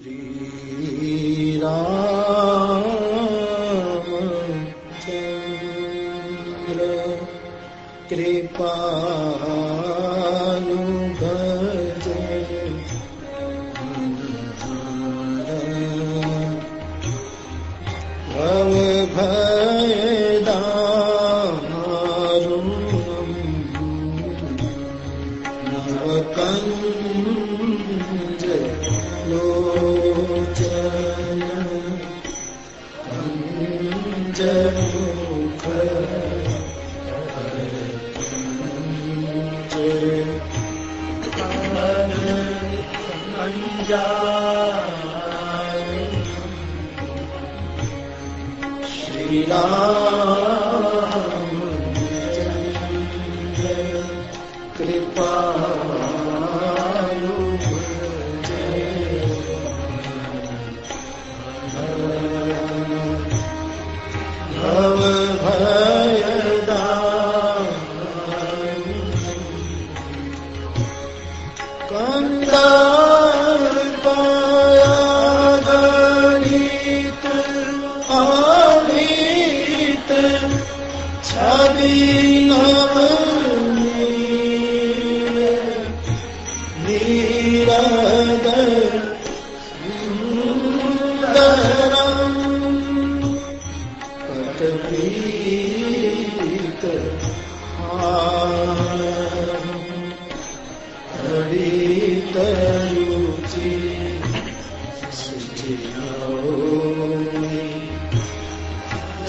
Lead Ram.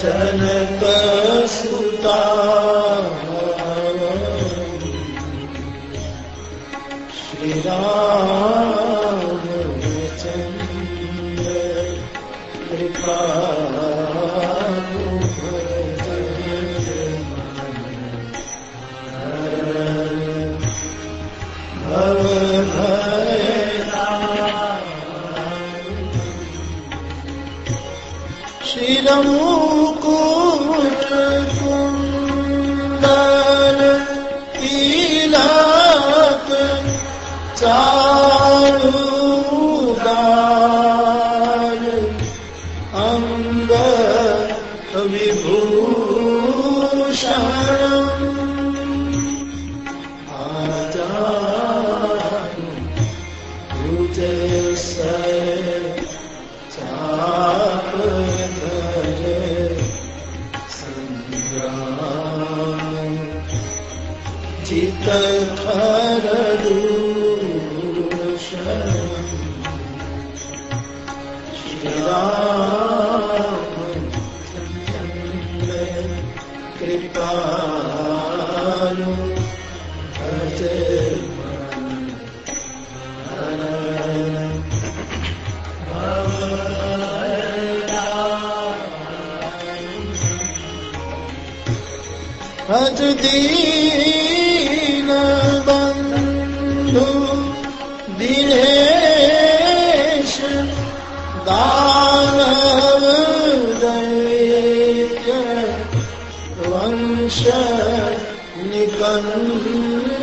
तन सुता દિલેશ દાનવ દૈત્ય વંશ નિકંદ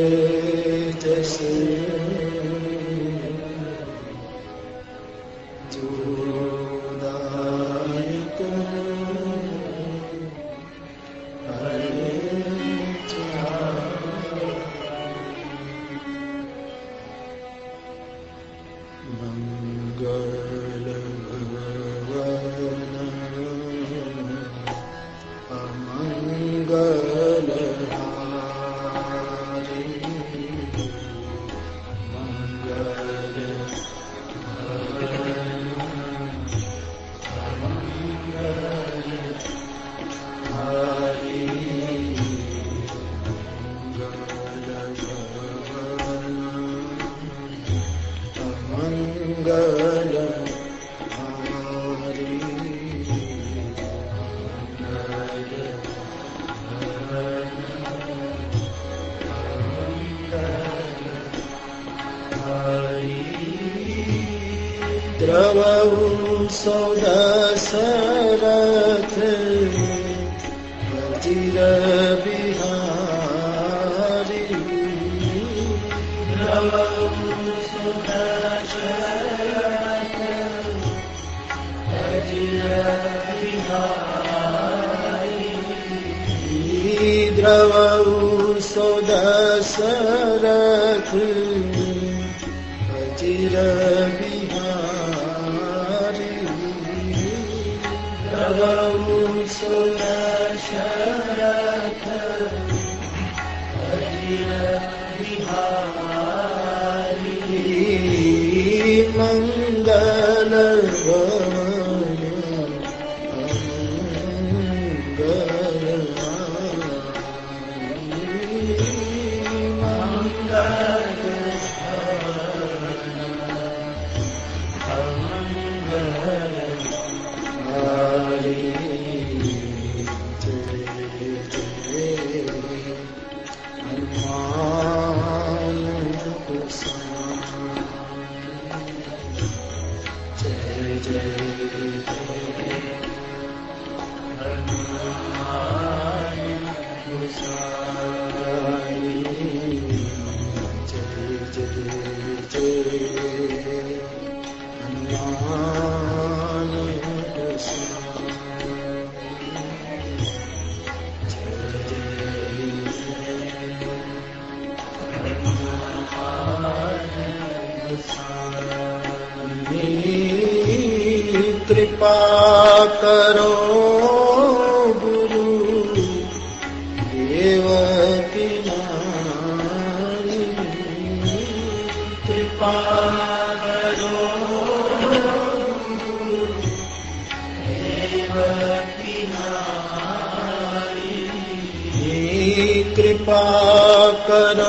حسرة أجر بها غوث لا شرك أجر بها من دلغ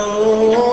करो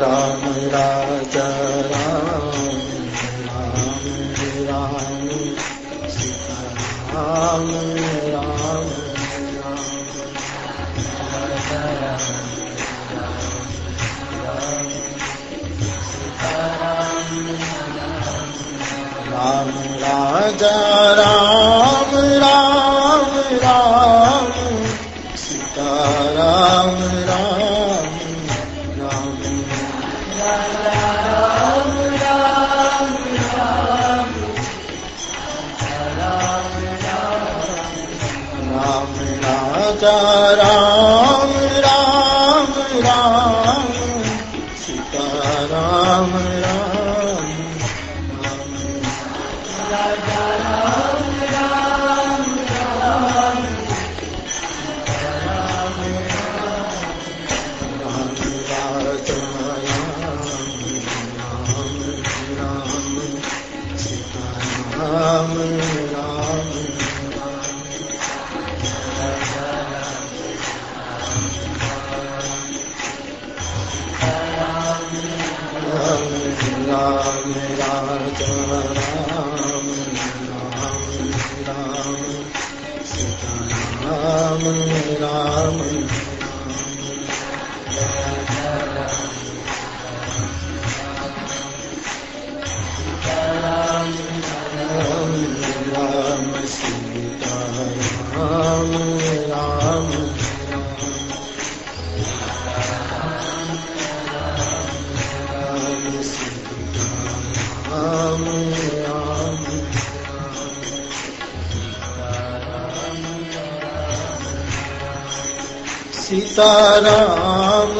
રામ રામ. રામ રામ રામ રામ सीताराम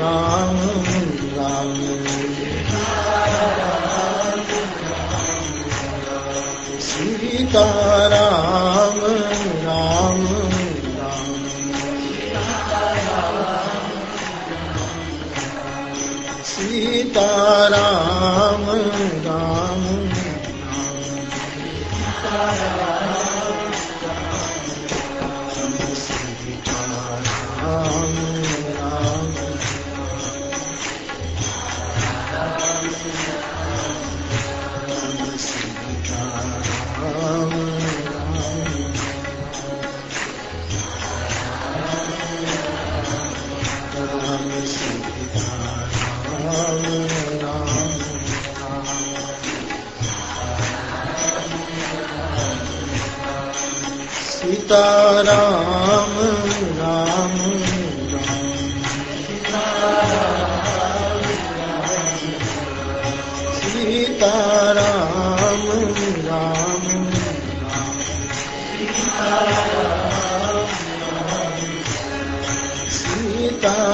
राम રામ રામ સીતા રામ રામ સીતા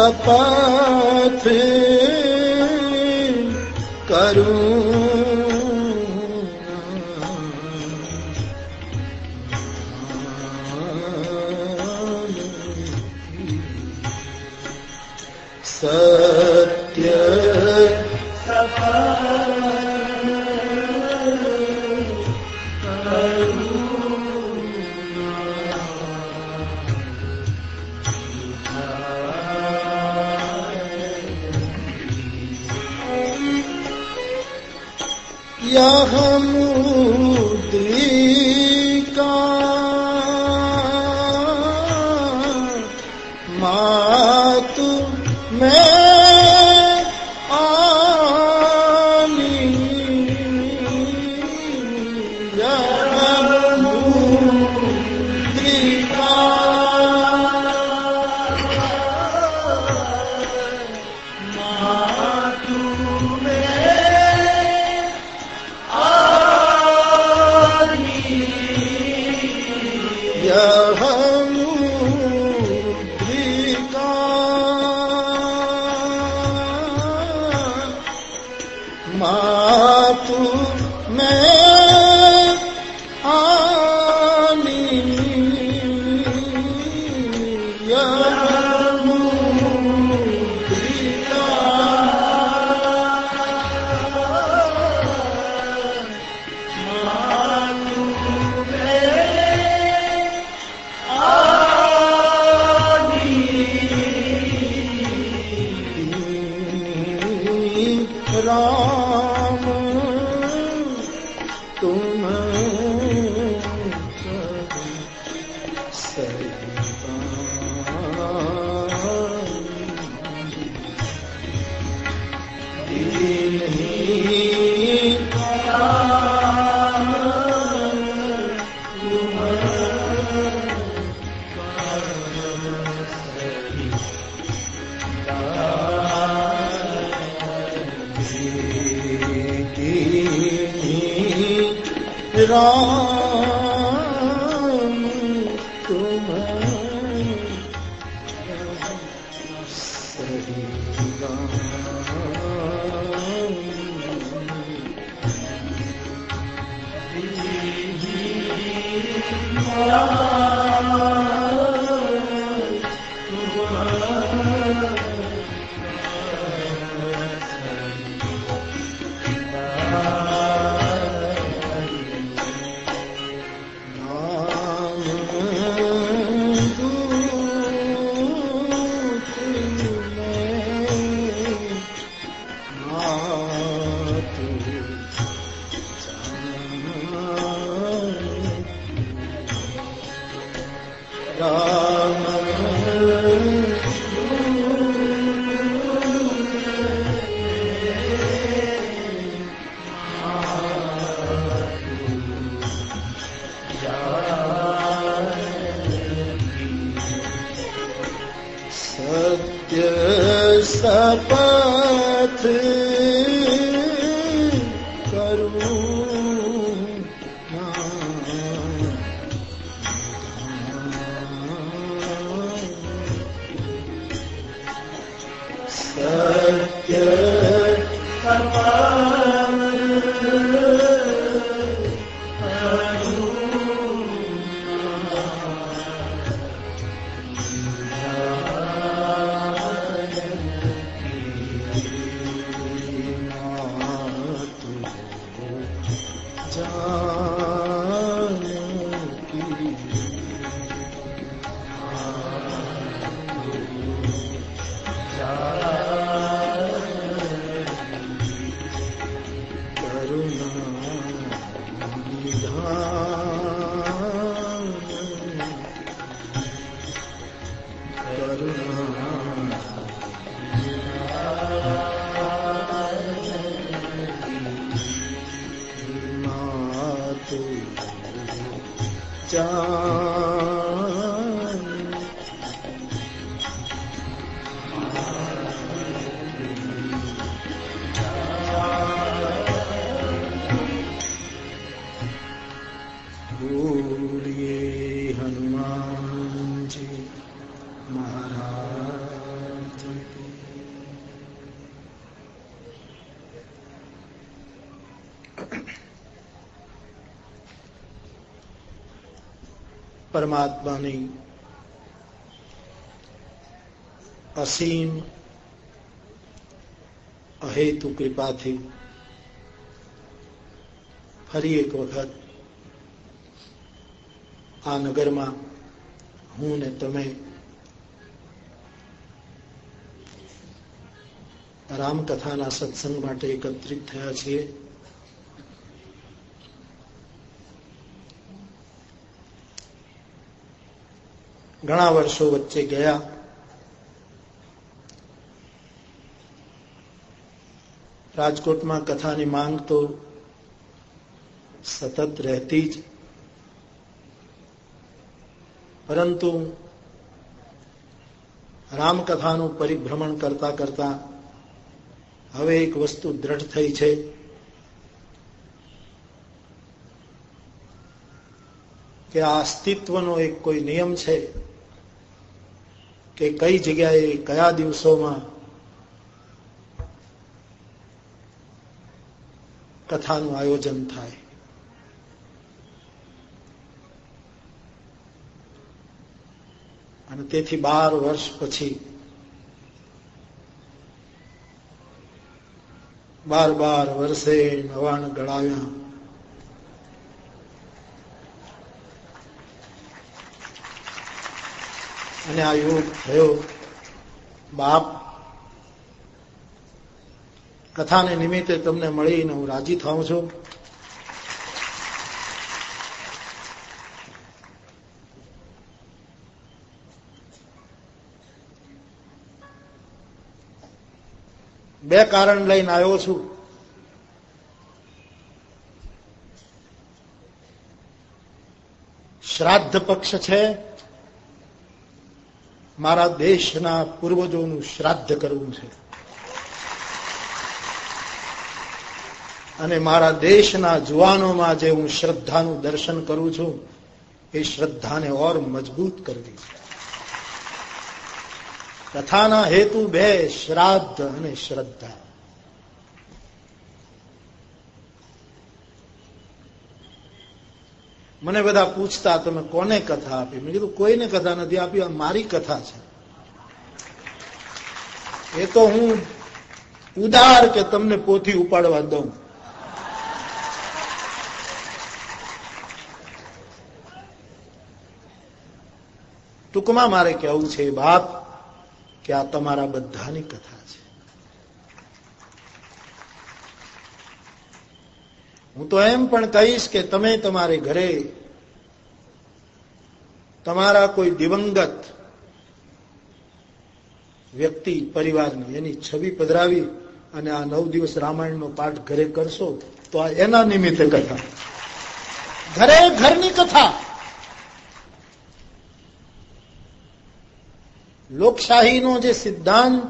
સપથ કરું सत्य सपथ પરમાત્માની અસીમ અહેતુ કૃપાથી ફરી એક વખત આ નગરમાં હું ને તમે રામકથાના સત્સંગ માટે એકત્રિત થયા છીએ. ઘણા વર્ષો વચ્ચે ગયા. રાજકોટમાં કથાની માંગ તો સતત રહેતી જ. પરંતુ રામકથાનું પરિભ્રમણ કરતા કરતા હવે એક વસ્તુ દ્રઢ થઈ છે. કે આ અસ્તિત્વનો એક કોઈ નિયમ છે. કે કઈ જગ્યાએ, કયા દિવસોમાં કથાનું આયોજન થાય? અને તેથી બાર વર્ષ પછી બાર બાર વર્ષે નવાણ ગળાવ્યા અને આ યોગ થયો. બાપ કથાને નિમિત્તે તમને મળીને હું રાજી થાઉં છું. બે કારણ લઈને આવ્યો છું. શ્રાદ્ધ પક્ષ છે મારા દેશના પૂર્વજોનું શ્રાદ્ધ કરવું છે. અને મારા દેશના જુવાનોમાં જે હું શ્રદ્ધાનું દર્શન કરું છું, એ શ્રદ્ધાને ઓર મજબૂત કરવી કથાના હેતુ બે, શ્રાદ્ધ અને શ્રદ્ધા. મને બધા પૂછતા, તમે કોને કથા આપી? મેં કીધું, કોઈને કથા નથી આપી મારી કથા છે. એ તો હું ઉદાર કે તમને પોથી ઉપાડવા દઉં. ટૂંકમાં મારે કહેવું છે બાપ કે આ તમારા બધાની કથા છે. હું તો એમ પણ કહીશ કે તમે તમારે ઘરે તમારા કોઈ દિવંગત વ્યક્તિ, પરિવારની, એની છબી પધરાવી અને આ નવ દિવસ રામાયણનો પાઠ ઘરે કરશો, તો આ એના નિમિત્તે કથા. ઘરે ઘરની કથા. લોકશાહીનો જે સિદ્ધાંત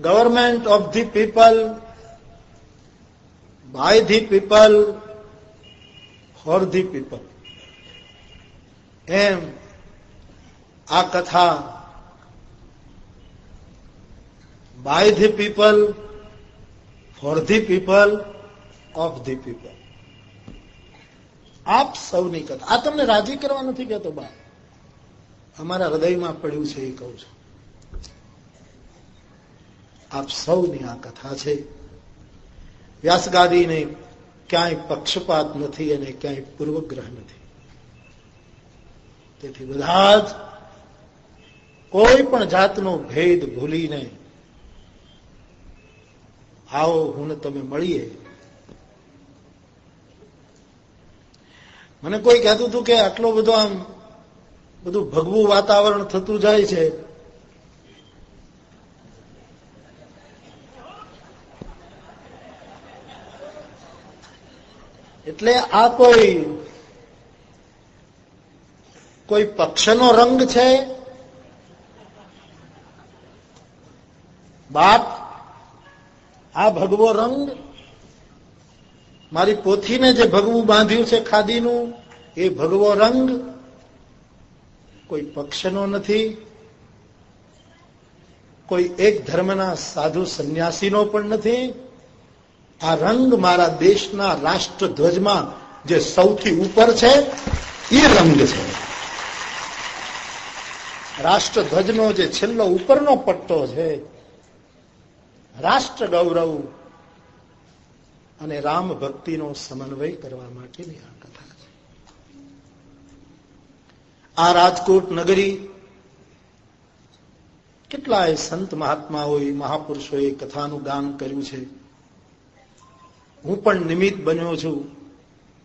government of the people by the people for the people એમ આ કથા by the people for the people of the people આપ સૌની કથા. આ તમને રાજી કરવા નથી કહેતો બા. અમારા હૃદયમાં પડ્યું છે એ કહું છું. આપ સૌની આ કથા છે. વ્યાસગાદીને ક્યાંય પક્ષપાત નથી અને ક્યાંય પૂર્વગ્રહ નથી. તેથી બધા જ કોઈ પણ જાતનો ભેદ ભૂલીને, આવો, હું તમે મળીએ. મને કોઈ કહેતું હતું કે આટલો બધો આમ બધું ભગવું વાતાવરણ થતું જાય છે. એટલે આ કોઈ કોઈ પક્ષનો રંગ છે? બાપ, આ ભગવો રંગ? મારી પોથીને જે ભગવું બાંધ્યું છે ખાદીનું, એ ભગવો રંગ? કોઈ પક્ષનો નથી. કોઈ એક ધર્મના સાધુ સંન્યાસીનો પણ નથી. આ રંગ મારા દેશના રાષ્ટ્રધ્વજમાં જે સૌથી ઉપર છે, એ રંગ છે. રાષ્ટ્રધ્વજનો જે છેલ્લો ઉપરનો પટ્ટો છે રાષ્ટ્ર ગૌરવ અને રામ ભક્તિનો સમન્વય કરવા માટેની આ કથા છે. આ રાજકોટ નગરી કેટલાય સંત મહાત્માઓએ, મહાપુરુષોએ કથાનું ગાન કર્યું છે. હું પણ નિમિત્ત બન્યો છું.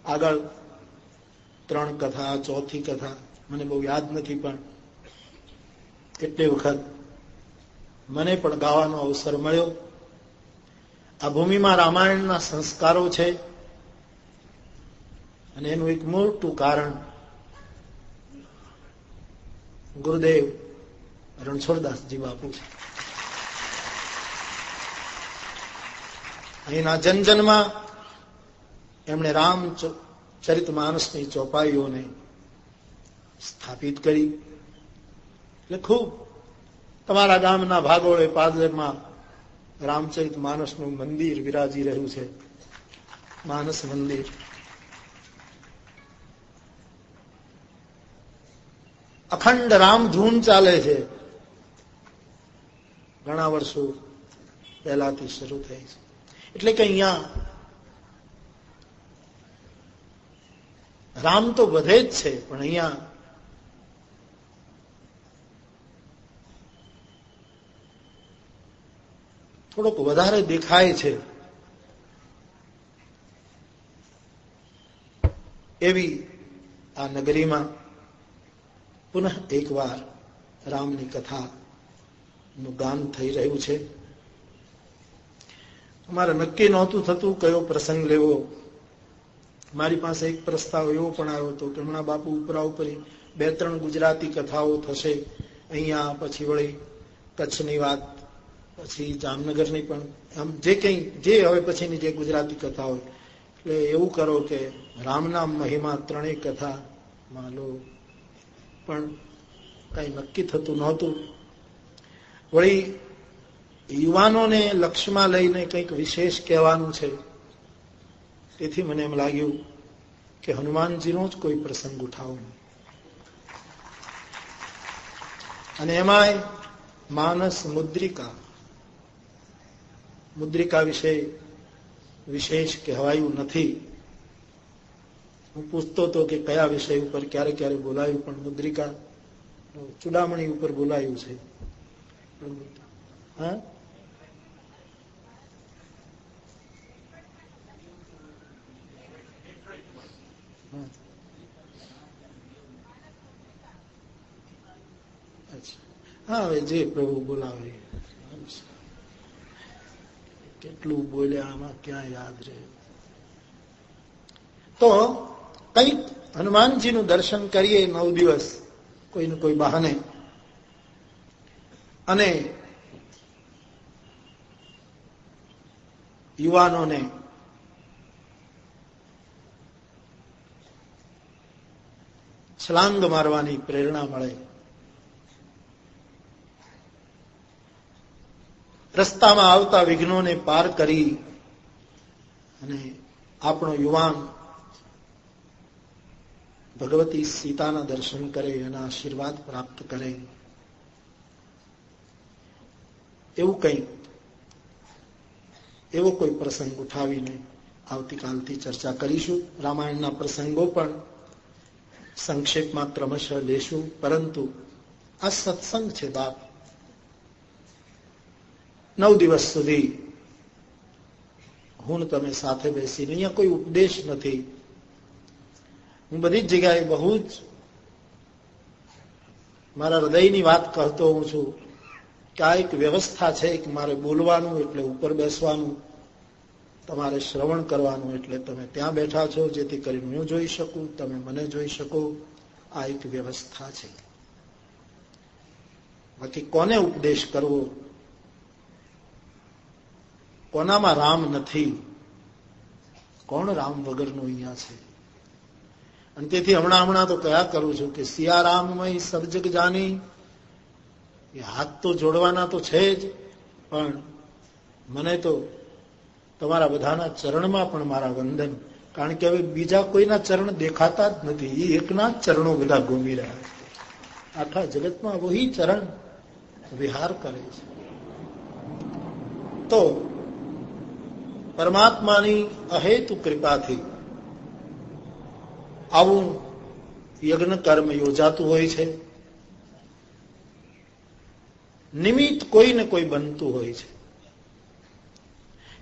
આગળ ત્રણ કથા, ચોથી કથા, મને બહુ યાદ નથી પણ કેટલી વખત મને પણ ગાવાનો અવસર મળ્યો. આ ભૂમિમાં રામાયણના સંસ્કારો છે અને એનું એક મોટું કારણ ગુરુદેવ રણછોડદાસજી બાપુ છે. અહીંના જનજનમાં એમણે રામ ચરિત માનસની ચોપાઈઓને સ્થાપિત કરી. એટલે ખૂબ તમારા ગામના ભાગોળે પાદરમાં રામચરિત માનસનું મંદિર વિરાજી રહ્યું છે. માનસ મંદિર. અખંડ રામધૂન ચાલે છે. ઘણા વર્ષો પહેલાથી શરૂ થઈ છે. એટલે કે અહીંયા રામ તો વધે જ છે, પણ અહીંયા થોડોક વધારે દેખાય છે. એવી આ નગરીમાં પુનઃ એકવાર રામની કથાનું ગાન થઈ રહ્યું છે. અમારે નક્કી નહોતું થતું કયો પ્રસંગ લેવો. મારી પાસે એક પ્રસ્તાવ એવો પણ આવ્યો હતો કે હમણાં બાપુ ઉપરા ઉપરી બે ત્રણ ગુજરાતી કથાઓ થશે. અહીંયા પછી વળી કચ્છની વાત પછી જામનગરની પણ આમ જે કંઈ, જે હવે પછીની જે ગુજરાતી કથા હોય, એટલે એવું કરો કે રામના મહિમા ત્રણેય કથા માલો પણ કઈ નક્કી થતું નહોતું. વળી યુવાનોને લક્ષમાં લઈને કંઈક વિશેષ કહેવાનું છે. તેથી મને એમ લાગ્યું કે હનુમાનજીનો જ કોઈ પ્રસંગ ઉઠાવો. અને એમાંય માનસ મુદ્રિકા મુદ્રિકા વિશે વિશેષ કહેવાયું નથી. હું પૂછતો હતો કે કયા વિષય ઉપર ક્યારે ક્યારે બોલાયું, પણ મુદ્રિકા ચુડામણી ઉપર બોલાયું છે. હા? હવે જે પ્રભુ બોલાવે. કેટલું બોલ્યા આમાં ક્યાં યાદ રહે? તો કંઈક હનુમાનજીનું દર્શન કરીએ નવ દિવસ, કોઈને કોઈ બહાને. અને યુવાનોને છલાંગ મારવાની પ્રેરણા મળે. રસ્તામાં આવતા વિઘ્નોને પાર કરી અને આપણો યુવાન ભગવતી સીતાના દર્શન કરે, એના આશીર્વાદ પ્રાપ્ત કરે. એવું કંઈ એવો કોઈ પ્રસંગ ઉઠાવીને આવતીકાલથી ચર્ચા કરીશું. રામાયણના પ્રસંગો પણ સંક્ષેપમાં ક્રમશઃ લેશું. પરંતુ આ સત્સંગ છે બાપ. નવ દિવસ સુધી હું તમે સાથે બેસીને, અહીંયા કોઈ ઉપદેશ નથી. હું બધી જ જગ્યાએ બહુ જ મારા હૃદયની વાત કરતો હું છું કે આ એક વ્યવસ્થા છે કે મારે બોલવાનું એટલે ઉપર બેસવાનું, તમારે શ્રવણ કરવાનું એટલે તમે ત્યાં બેઠા છો, જેથી કરીને હું જોઈ શકું, તમે મને જોઈ શકો. આ એક વ્યવસ્થા છે. બાકી કોને ઉપદેશ કરવો? કોનામાં રામ નથી? કોણ રામ વગરનું અહીંયા છે? અને તેથી હમણાં હમણાં તો કયા કરું છું કે સિયારામમય સર્જક જાની, એ હાથ તો જોડવાના તો છે જ, પણ મને તો તમારા બધાના ચરણમાં પણ મારા વંદન, કારણ કે હવે બીજા કોઈના ચરણ દેખાતા જ નથી. એ એકના ચરણો બધા ઘૂમી રહ્યા છે. આખા જગતમાં વહી ચરણ વિહાર કરે છે. તો પરમાત્માની અહેતુ કૃપાથી આવું યજ્ઞ કર્મ યોજાતું હોય છે. નિમિત્ત કોઈ ને કોઈ બનતું હોય છે.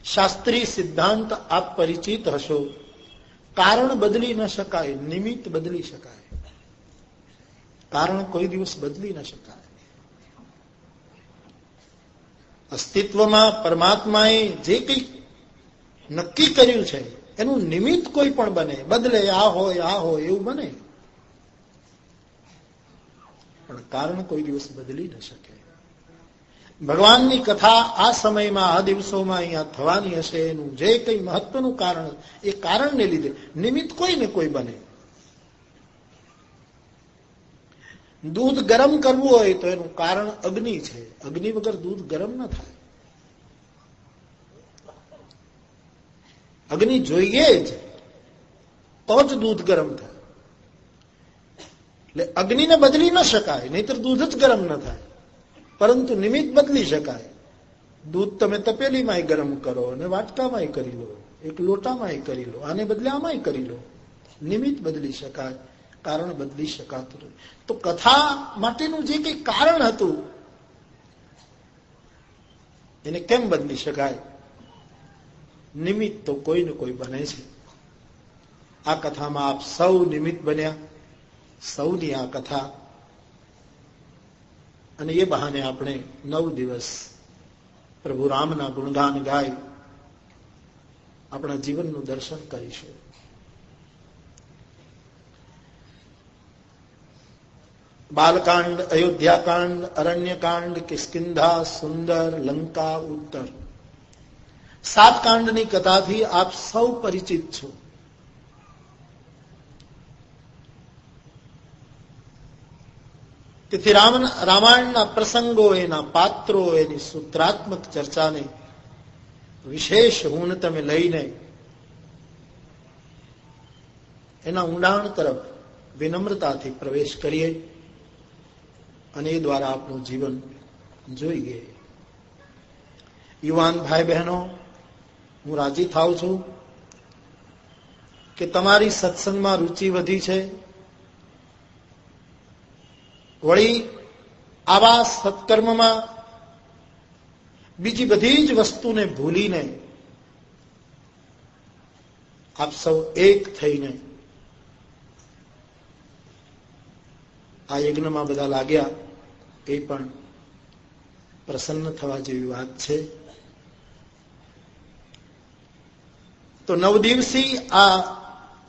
શાસ્ત્રી સિદ્ધાંત આપ પરિચિત હશો. કારણ બદલી ન શકાય, નિમિત્ત બદલી શકાય. કારણ કોઈ દિવસ બદલી ન શકાય. અસ્તિત્વમાં પરમાત્માએ જે કંઈ નક્કી કર્યું છે. એનું નિમિત્ત કોઈ પણ બને. બદલે આ હોય આ હોય, એવું બને. પણ કારણ કોઈ દિવસ બદલી ન શકે. ભગવાનની કથા આ સમયમાં, આ દિવસોમાં અહીંયા થવાની હશે. એનું જે કઈ મહત્વનું કારણ, એ કારણને લીધે નિમિત્ત કોઈ ને કોઈ બને. દૂધ ગરમ કરવું હોય તો એનું કારણ અગ્નિ છે. અગ્નિ વગર દૂધ ગરમ ન થાય. અગ્નિ જોઈએ જ. તો જ દૂધ ગરમ થાય. એટલે અગ્નિને બદલી ન શકાય, નહીતર દૂધ જ ગરમ ન થાય. પરંતુ નિમિત્ત બદલી શકાય. દૂધ તમે તપેલીમાંય ગરમ કરો અને વાટકામાંય કરી લો, એક લોટામાંય કરી લો, આને બદલે આમાંય કરી લો. નિમિત્ત બદલી શકાય, કારણ બદલી શકાતું તો કથા માટેનું જે કઈ કારણ હતું, એને કેમ બદલી શકાય? નિમિત્ત તો કોઈ ને કોઈ બને છે. આ કથામાં આપ સૌ નિમિત્ત બન્યા. સૌની આ કથા. અને એ બહાને આપણે નવ દિવસ પ્રભુ રામના ગુણગાન ગાય આપણા જીવનનું દર્શન કરીશું. બાલકાંડ, અયોધ્યાકાંડ, અરણ્યકાંડ કિસ્કિંધા સુંદર, લંકા, ઉત્તર. સાત કાંડની કથાથી આપ સૌ પરિચિત છો. તેથી રામ રામાયણના પ્રસંગો એના પાત્રો, એની સૂત્રાત્મક ચર્ચાને વિશેષ હું તમે લઈને એના ઊંડાણ તરફ વિનમ્રતાથી પ્રવેશ કરીએ અને એ દ્વારા આપણું જીવન જોઈએ. યુવાન ભાઈ બહેનો હું રાજી થાઉં છું કે તમારી સત્સંગમાં રુચિ વધી છે. વળી આવા સત્કર્મમાં બીજી બધી જ વસ્તુને ભૂલીને આપ સૌ એક થઈને આ યજ્ઞમાં બધા લાગ્યા એ પણ પ્રસન્ન થવા જેવી વાત છે. તો નવ દિવસી આ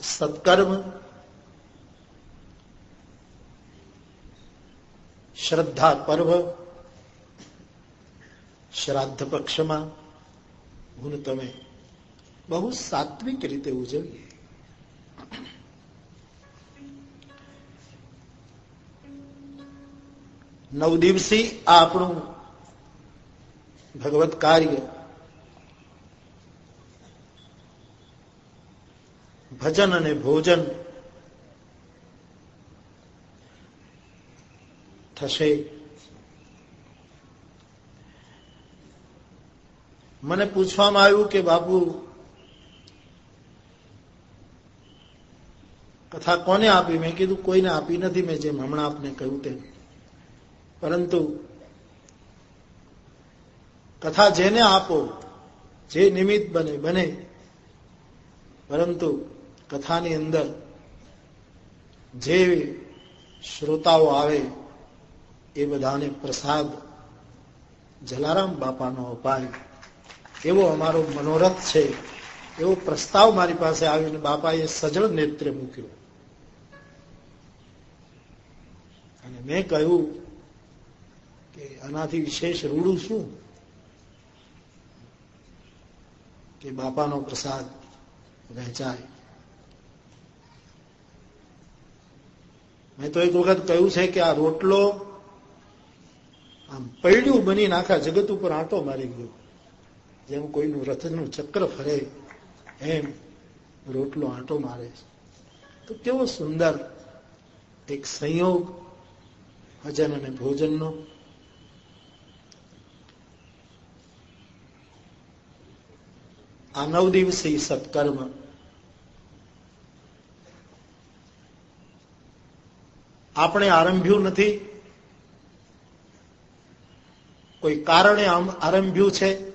સત્કર્મ શ્રદ્ધા પર્વ શ્રાદ્ધ પક્ષમાં હું તમે બહુ સાત્વિક રીતે ઉજવીએ. નવ દિવસી આ આપણું ભગવત કાર્ય ભજન અને ભોજન થશે. મને પૂછવામાં આવ્યું કે બાપુ, કથા કોને આપી? મેં કીધું, કોઈને આપી નથી. મેં જેમ હમણાં આપને કહ્યું તેમ. પરંતુ કથા જેને આપો, જે નિમિત્ત બને બને. પરંતુ કથાની અંદર જે શ્રોતાઓ આવે એ બધાને પ્રસાદ જલારામ બાપાનો અપાય. એવો અમારો મનોરથ છે. એવો પ્રસ્તાવ મારી પાસે આવીને બાપાએ સજળ નેત્રે મૂક્યો. અને મેં કહ્યું કે આનાથી વિશેષ રૂડું શું? કે બાપાનો પ્રસાદ વહેંચાય. મેં તો એક વખત કહ્યું છે કે આ રોટલો આમ પૈડ્યું બની આખા જગત ઉપર આંટો મારી ગયો. જેમ કોઈનું રથનું ચક્ર ફરે, એમ રોટલો આંટો મારે તો કેવો સુંદર એક સંયોગ ભજન અને ભોજનનો. આ નવ દિવસી સત્કર્મ આપણે આરંભ્યું નથી. કોઈ કારણે આરંભ્યું છે?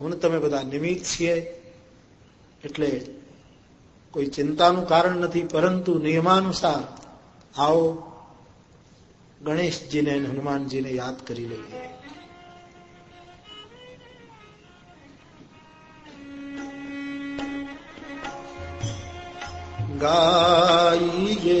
હું તમે બધા નિમિત્ત છીએ. એટલે કોઈ ચિંતાનું કારણ નથી, પરંતુ નિયમાનુસાર આવો ગણેશજીને હનુમાનજીને યાદ કરી લઈએ. ગાઈએ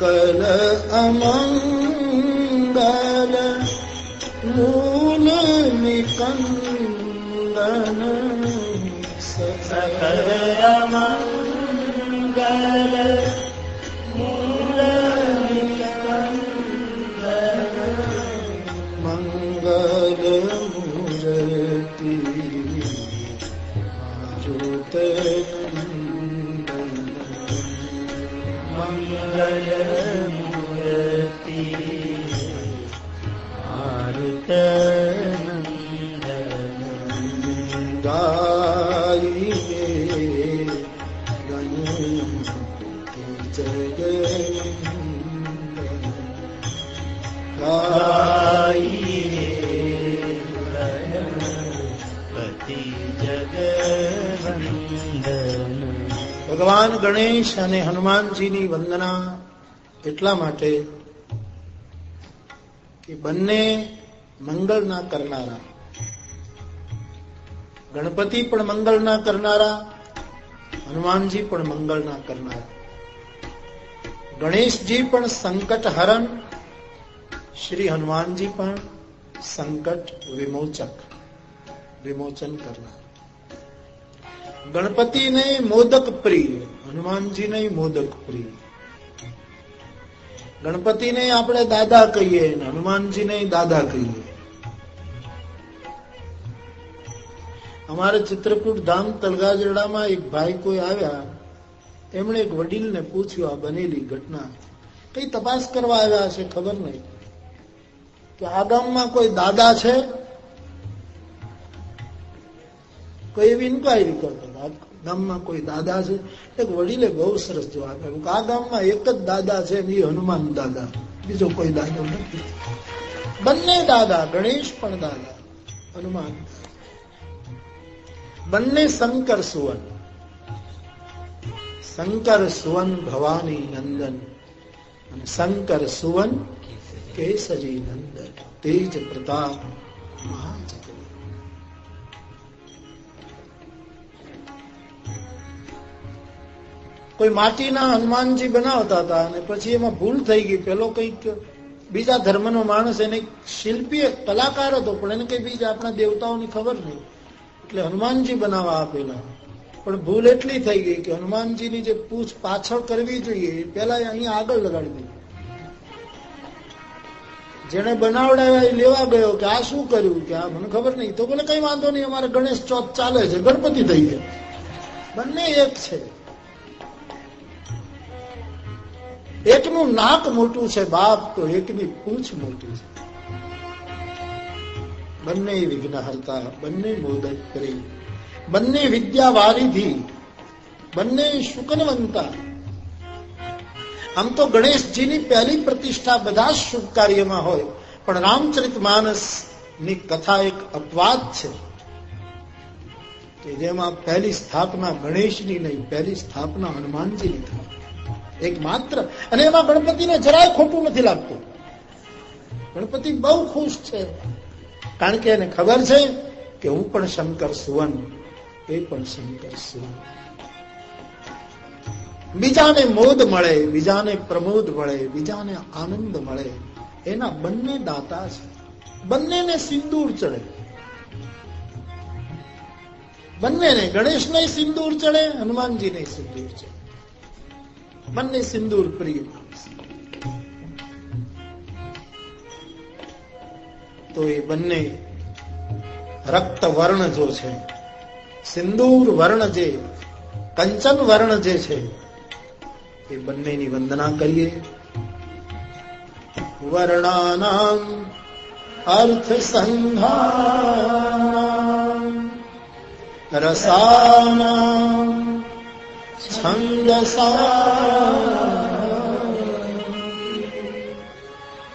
kale aman ગણેશ અને હનુમાનજીની વંદના એટલા માટે કે બંને મંગળના કરનારા. ગણપતિ પણ મંગળના કરનારા, હનુમાનજી પણ મંગળના કરનારા. ગણેશજી પણ સંકટ હરણ, શ્રી હનુમાનજી પણ સંકટ વિમોચક, વિમોચન કરનાર. ગણપતિને મોદક પ્રિય, હનુમાનજીને મોદક પ્રિય. ગણપતિને આપણે દાદા કહીએ ને દાદા કહીએ. અમારે ચિત્રકૂટ ધામ તલગાજરડામાં એક ભાઈ કોઈ આવ્યા, એમણે એક વડીલને પૂછ્યું આ બનેલી ઘટના. કઈ તપાસ કરવા આવ્યા છે ખબર નહીં. કે આ ગામમાં કોઈ દાદા છે? કોઈ એવી ઇન્ક્વાયરી કરતો. ગામમાં કોઈ દાદા છે? એક વડીલે બહુ સરસ જવાબ આપ્યો. આ ગામમાં એક જ દાદા છે એ હનુમાન દાદા. બીજો કોઈ દાદો નથી. બંને દાદા, ગણેશ પણ દાદા. હનુમાન. બંને શંકર સુવન. શંકર સુવન ભવાની નંદન. અને શંકર સુવન કેસરી નંદન. તેજ પ્રતાપ મહાચક્ર. કોઈ માટીના હનુમાનજી બનાવતા હતા અને પછી એમાં ભૂલ થઈ ગઈ પેલો કંઈક બીજા ધર્મનો માણસ એને શિલ્પી કલાકાર હતો, પણ એને કઈ બીજા આપણા દેવતાઓની ખબર નહીં. એટલે હનુમાનજી બનાવવા આપેલા. પણ ભૂલ એટલી થઈ ગઈ કે હનુમાનજીની જે પૂછ પાછળ કરવી જોઈએ પેલા અહીંયા આગળ લગાડી દીધી. જેને બનાવડાવ્યા એ લેવા ગયો કે આ શું કર્યું? કે આ મને ખબર નહીં. તો બોલે, કઈ વાંધો નહીં, અમારે ગણેશ ચોથ ચાલે છે, ગણપતિ થઈ ગયા. બંને એક છે. એકનું નાક મોટું છે બાપ, તો એકની પૂછ મોટી છે. બંને વિઘ્ન હરતા બંને મોદક કરી. બંને વિદ્યા વારીધી બંને શુકનવંતા. આમ તો ગણેશજીની પહેલી પ્રતિષ્ઠા બધા શુભ કાર્યમાં હોય, પણ રામચરિત માનસની કથા એક અપવાદ છે. કે જેમાં પહેલી સ્થાપના ગણેશની નહીં, પહેલી સ્થાપના હનુમાનજીની થઈ એક અને એમાં ગણપતિને જરાય ખોટું નથી લાગતું. ગણપતિ બહુ ખુશ છે. કારણ કે એને ખબર છે કે હું પણ શંકર સુવન, એ પણ શંકર સુવન. બીજાને મોદ મળે, બીજાને પ્રમોદ મળે, બીજાને આનંદ મળે. એના બંને દાતા છે. બંનેને સિંદૂર ચડે. બંનેને ગણેશને સિંદૂર ચડે, હનુમાનજીને સિંદૂર ચડે. બંને સિંદૂર પ્રિય તો એ બંને રક્ત વર્ણ જો છે, સિંદૂર વર્ણ જે, કંચન વર્ણ જે છે, એ બંનેની વંદના કરીએ. વર્ણાનામ અર્થ સંધા રસાનામ છંદસા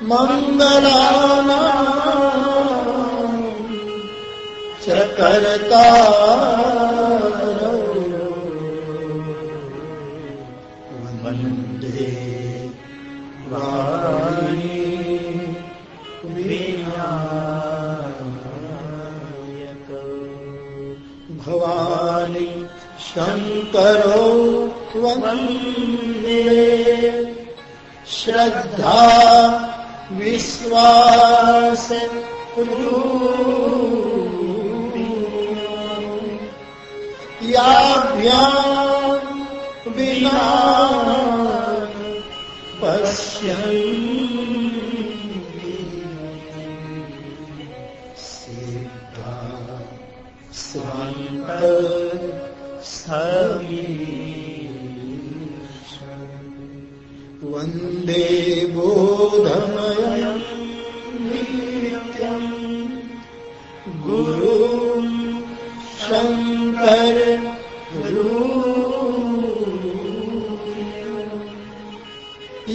મંગલાનામ ચ કરતા શંકરો વંદે શ્રદ્ધા વિશ્વાસ યાભ્યામ વિના પશ્યન્તિ બોધમય નિત્યમ ગુરુ શંકર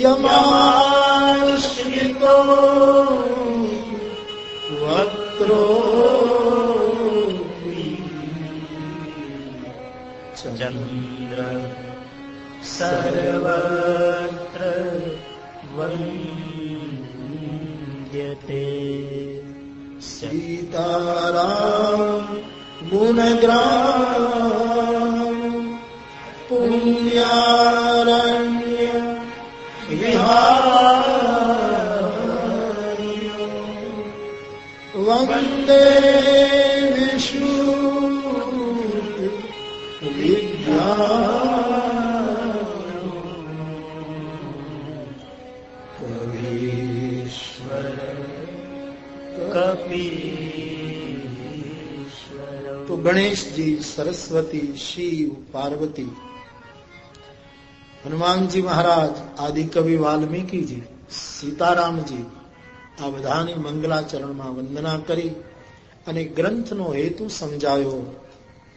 યમાશ્રિતો વક્ત્રો चन्द्र सर्वत्र वन्द्यते सीताराम गुणग्राम पुण्यारण्य विहार वन्दे विष्णु તો ગણેશજી સરસ્વતી શિવ પાર્વતી હનુમાનજી મહારાજ આદિકવિ વાલ્મીકીજી સીતારામજી આ બધાની મંગલાચરણમાં વંદના કરી અને ગ્રંથનો હેતુ સમજાયો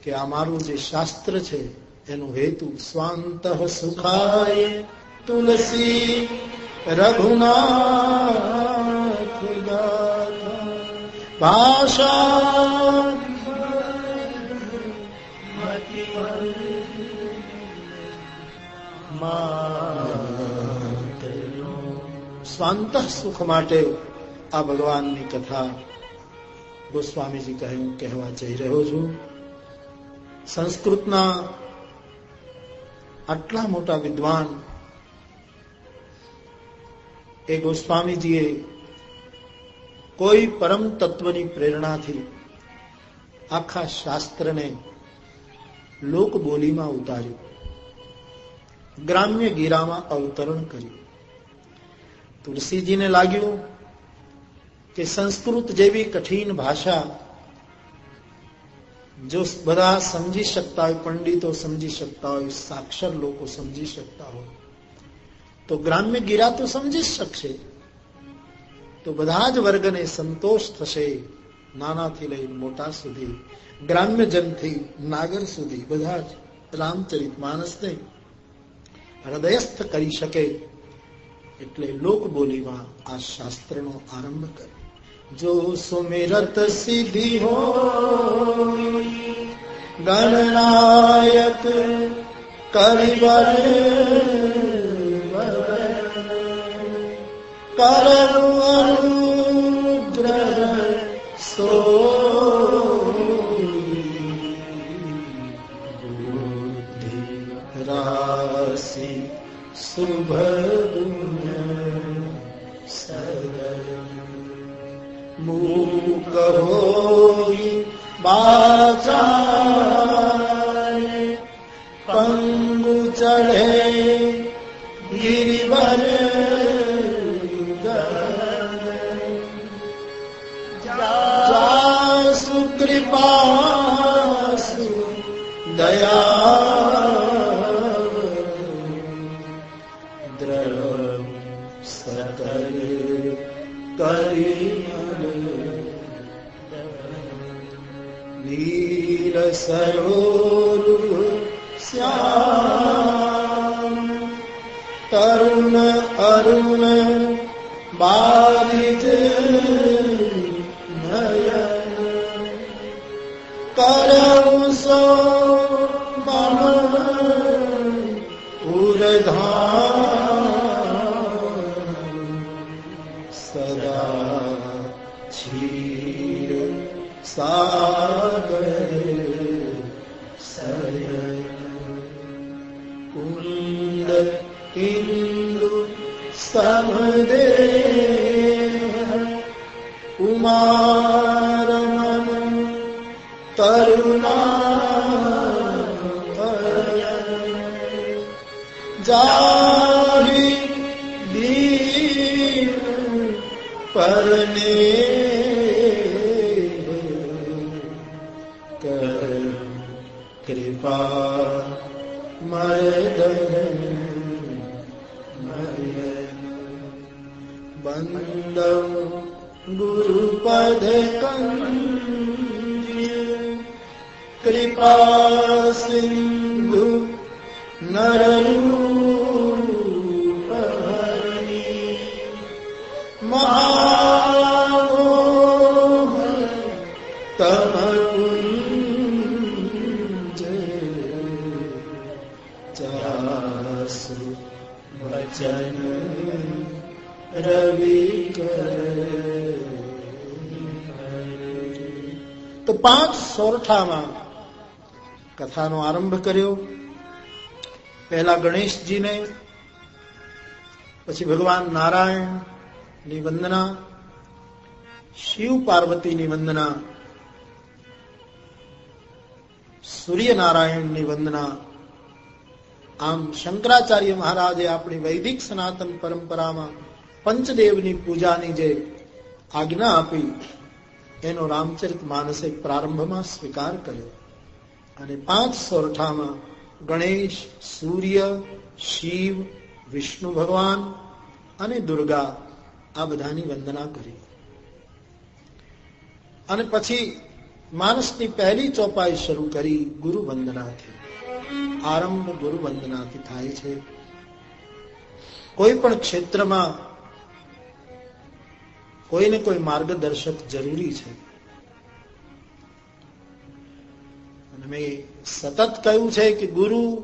કે આ મારું જે શાસ્ત્ર છે એનો હેતુ સ્વાંત સુખાય તુલસી રઘુનાથ ગાથા ભાષા સ્વાંત સુખ માટે આ ભગવાનની કથા ગોસ્વામીજી કહે કહેવા જઈ રહ્યો છું. સંસ્કૃતના આટલા મોટા વિદ્વાન એ ગોસ્વામીજીએ કોઈ પરમ તત્વની પ્રેરણાથી આખા શાસ્ત્રને લોકબોલીમાં ઉતાર્યું. ગ્રામ્ય ગીરામાં અવતરણ કર્યું. તુલસીજીને લાગ્યું કે સંસ્કૃત જેવી કઠિન ભાષા જો બધા સમજી શકતા હોય, પંડિતો સમજી શકતા હોય, સાક્ષર લોકો સમજી શકતા હોય, તો ગ્રામ્ય ગીરા તો સમજી શકશે. તો બધા જ વર્ગને સંતોષ થશે નાનાથી લઈ મોટા સુધી, ગ્રામ્ય જનથી નાગર સુધી, બધા જ. રામચરિત માનસને હૃદયસ્થ કરી શકે, એટલે લોક બોલીમાં આ શાસ્ત્રનો આરંભ કરે જો સુમિરત हो હો ગણનાયક કરિવર કરુ અનુગ્રહ સો રાશિ શુભ મૂક હોઈ બાચારે પંગુ ચઢે ગિરિવર જાસુ કૃપાસુ દયા દ્રઢ સતર કરી નીલ સરોરુ શ્યામ તરુણ અરુણ બારિજ સમદે ઉમારમન તરુણા જાહી દીન ગુરુપદ કંજ્ય કૃપા સિંધુ નરરૂપહરી તો પાંચ સોરઠામાં કથાનો આરંભ કર્યો. પહેલા ગણેશજીને, પછી ભગવાન નારાયણની વંદના, શિવ પાર્વતીની વંદના, સૂર્યનારાયણની વંદના. આમ શંકરાચાર્ય મહારાજે આપણી વૈદિક સનાતન પરંપરામાં પંચદેવની પૂજાની જે આજ્ઞા આપી એનો રામચરિત માનસે પ્રારંભમાં સ્વીકાર કર્યો. અને પાંચ સોરઠામાં ગણેશ, સૂર્ય, શિવ, વિષ્ણુ ભગવાન અને દુર્ગા આ બધાની વંદના કરી. અને પછી માણસની પહેલી ચોપાઈ શરૂ કરી ગુરુ વંદનાથી. આરંભ ગુરુ વંદનાથી થાય છે. કોઈ પણ ક્ષેત્રમાં કોઈને કોઈ માર્ગદર્શક જરૂરી છે? અને સતત કહ્યું છે કે ગુરુ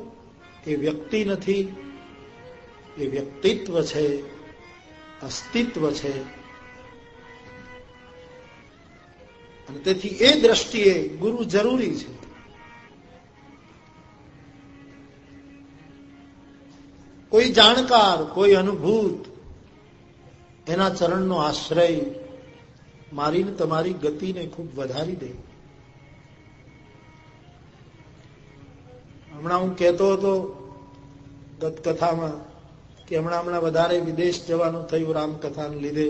એ વ્યક્તિ નથી, એ વ્યક્તિત્વ છે, અસ્તિત્વ છે. અને તેથી એ દ્રષ્ટિએ ગુરુ જરૂરી છે. કોઈ જાણકાર, કોઈ અનુભૂત એના ચરણનો આશ્રય મારીને તમારી ગતિને ખૂબ વધારી દે. હમણાં હું કહેતો હતો ગત કથામાં કે હમણાં હમણાં વધારે વિદેશ જવાનું થયું રામકથાને લીધે.